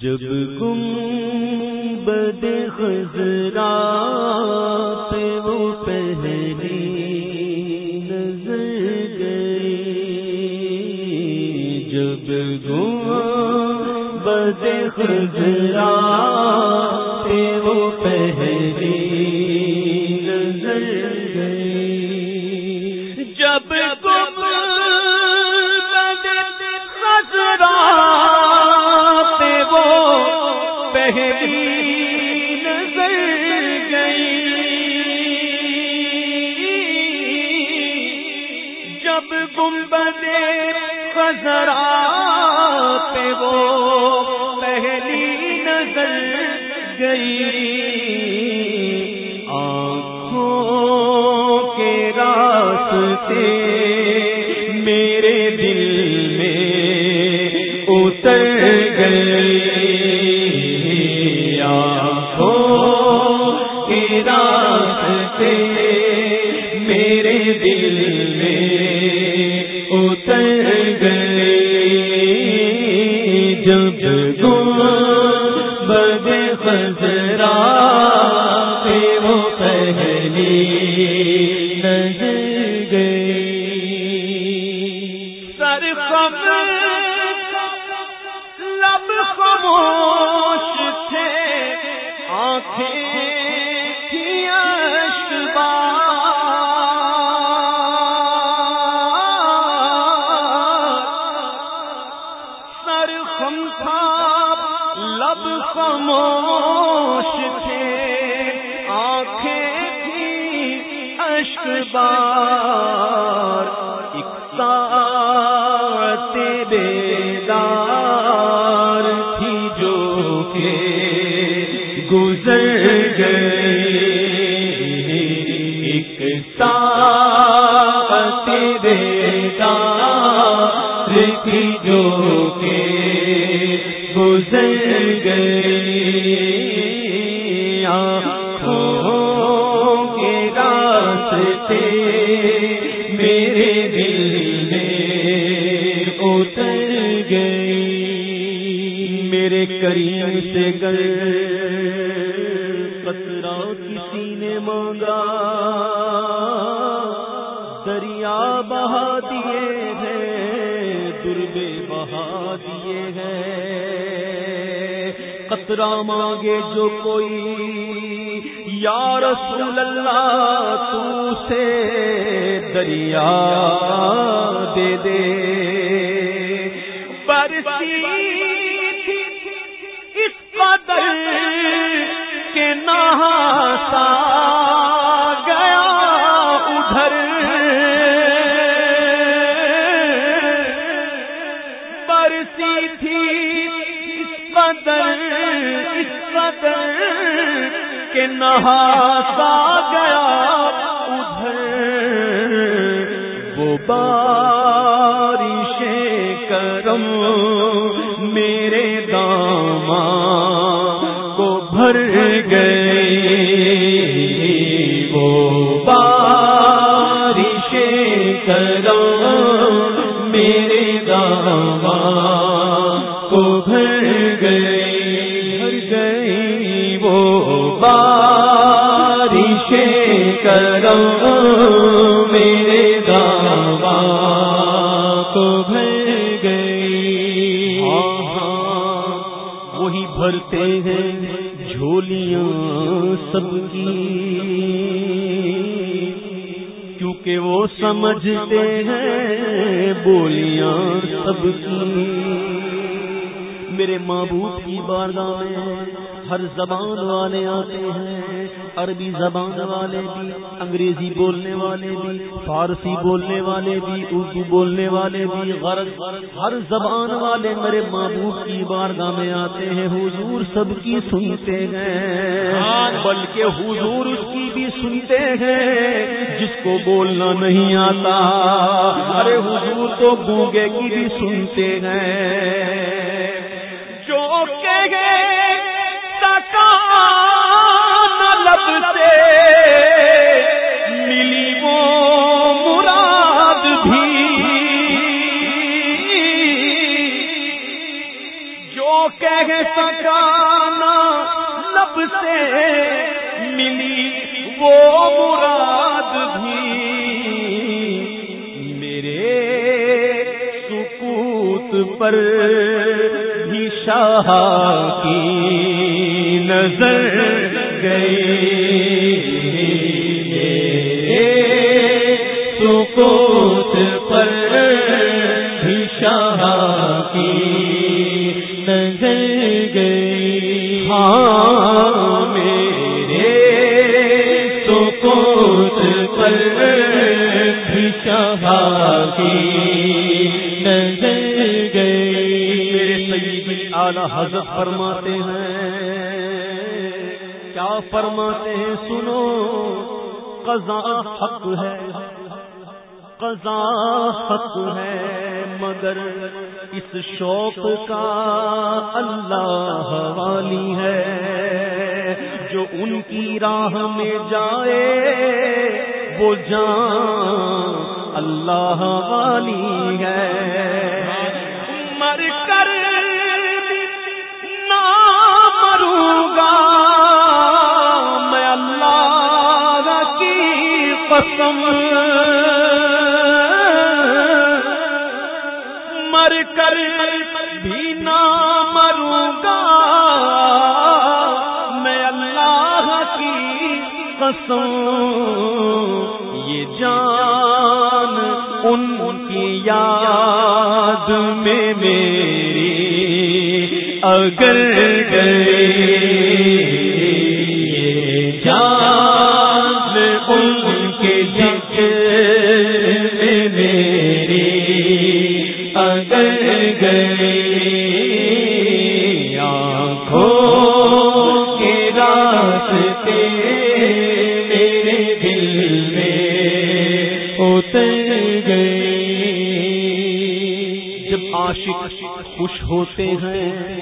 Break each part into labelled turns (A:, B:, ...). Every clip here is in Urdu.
A: جب گم بد خزرا پہ وہ پہلی نظر گئی۔ جب گم بد خزرا پہ وہ پہلی نظر گئی۔ نظر گئی۔ جب گنبد خزرا پہ وہ پہلی نظر گئی۔ آنکھوں کے راستے گو گم بد خزرا ساعت بیدار تھی جو کہ گزر گئی، آنکھوں کے راستے میرے دل میں اتر گئی۔ میرے کریم سے گر قطرہ کسی نے مانگا۔ دریا بہا دیے ہیں دربے بہا دیے ہیں۔ قطرہ مانگے جو کوئی، یا رسول اللہ تو سے دریا دے دے۔ کے نہاسا گیا ادھر، وہ بارش کرم میرے داما کو بھر گئی۔ وہ بارش کرم میرے داما کو بھر گئی۔ کرم میرے داما کو بھر گئی۔ ہاں، وہی بھرتے ہیں جھولیاں سب کی۔ کیونکہ وہ سمجھتے ہیں بولیاں سب کی۔ میرے معبود کی بارگاہ میں ہر زبان والے آتے ہیں۔ عربی زبان والے بھی، انگریزی بولنے والے بھی، فارسی بولنے والے بھی، اردو بولنے والے بھی غرض ہر زبان والے میرے معبود کی بارگاہ میں آتے ہیں، حضور سب کی سنتے ہیں۔ ہاں، بلکہ حضور اس کی بھی سنتے ہیں، جس کو بولنا نہیں آتا۔ ارے حضور تو گونگے کی بھی سنتے ہیں۔ لب سے ملی وہ مراد بھی جو کہہ سکانا لب سے ملی وہ مراد بھی میرے سکوت پر بھی شاہ کی نظر گئی سکوت پر شاہ کی نظر گئی۔ ہاں میرے سکوت پر شاہ کی نظر گئی۔ میرے سیدی اعلی حضرت فرماتے ہیں فرماتے ہیں، سنو، قضا حق ہے، قضا حق ہے، مگر اس شوق کا اللہ والی ہے۔ جو ان کی راہ میں جائے، وہ جان اللہ والی ہے۔ مر ان کی یاد میں میری اگر گئی جان ان کے ذکر میں میری اگر گئی آنکھوں کے راستے میرے گئی جب عاشق خوش ہوتے ہیں،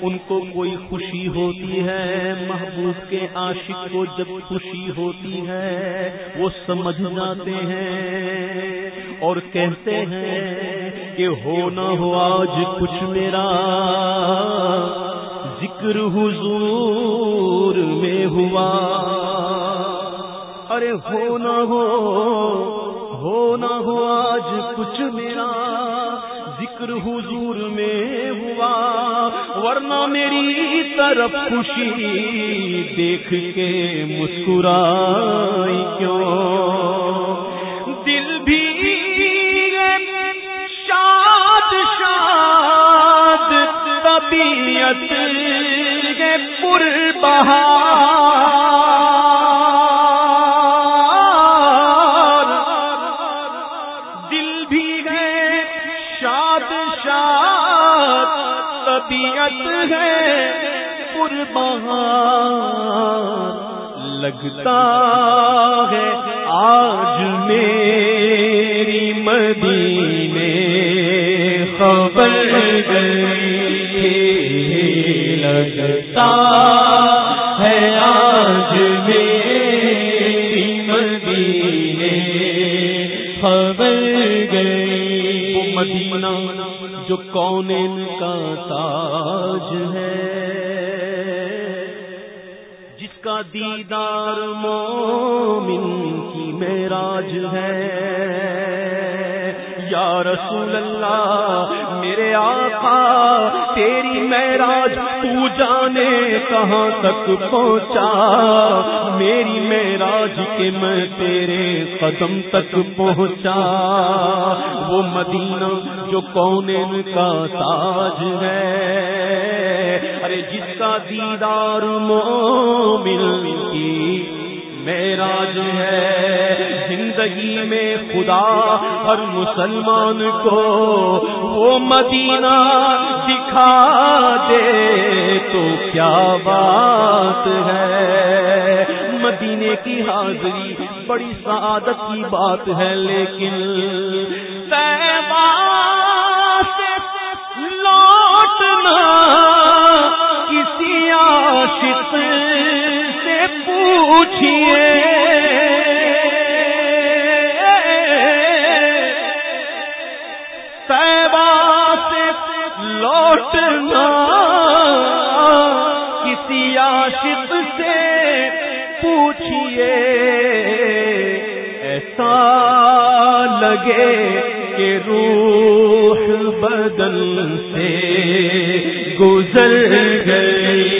A: ان کو کوئی خوشی ہوتی ہے۔ محبوب کے عاشق کو جب خوشی ہوتی ہے، وہ سمجھ جاتے ہیں اور کہتے ہیں کہ ہو نہ ہو آج کچھ میرا ذکر حضور میں ہوا۔ ارے ہو نہ ہو ہو ذکر حضور میں ہوا، ورنہ میری طرف خوشی دیکھ کے مسکرائی کیوں؟ دل بھی شاد شاد طبیعت پر بہار لگتا ہے، آج میری مدینے خبر گئی لگتا ہے، آج میری مدینے خبر گئی۔ وہ مدینہ جو کون کا تاج ہے۔ کا دیدار مومن کی معراج ہے۔ یا رسول اللہ، میرے آقا، تیری معراج تو جانے کہاں تک پہنچا؟ میری معراج کے میں تیرے قدم تک پہنچا۔ وہ مدینہ جو کون کا تاج ہے۔ ارے جس کا دیدار مومن کی معراج ہے۔ زندگی میں خدا ہر مسلمان کو وہ مدینہ دکھا دے تو کیا بات ہے؟ مدینے کی حاضری بڑی سعادت کی بات ہے، لیکن لوٹنا پوچھیے سے لوٹنا، کسی عاشق سے پوچھیے ایسا لگے کہ روح بدل سے گزر گئی۔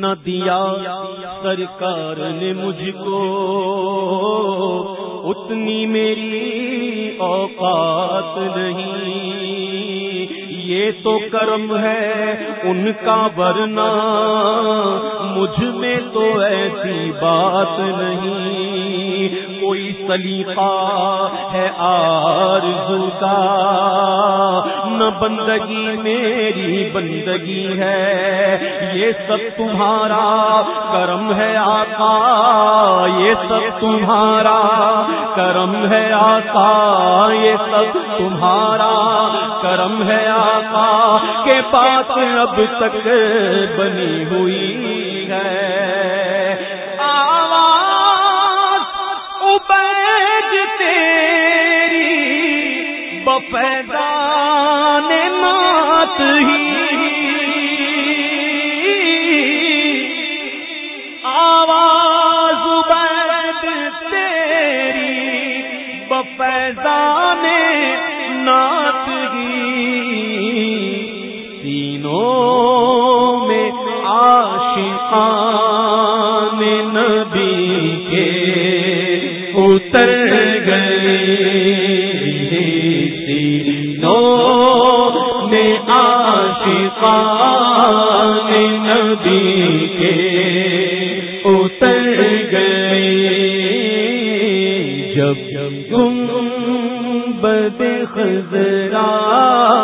A: نہ دیا سرکار نے مجھ کو اتنی میری اوقات نہیں۔ یہ تو کرم ہے ان کا ورنہ۔ مجھ میں تو ایسی بات نہیں۔ کوئی سلیقہ ہے آرزو کا۔ نہ بندگی میری بندگی ہے، یہ سب تمہارا کرم ہے آقا۔ یہ سب تمہارا کرم ہے آقا۔ یہ سب تمہارا کرم ہے آقا کے پاس اب تک بنی ہوئی ہے۔ بفیدان نات میں آشقان نبی کے اتر گئے۔ سینوں میں آشقان نبی کے اتر گئے۔ جب گم بد خزرا